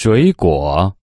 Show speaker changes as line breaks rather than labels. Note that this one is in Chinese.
水果。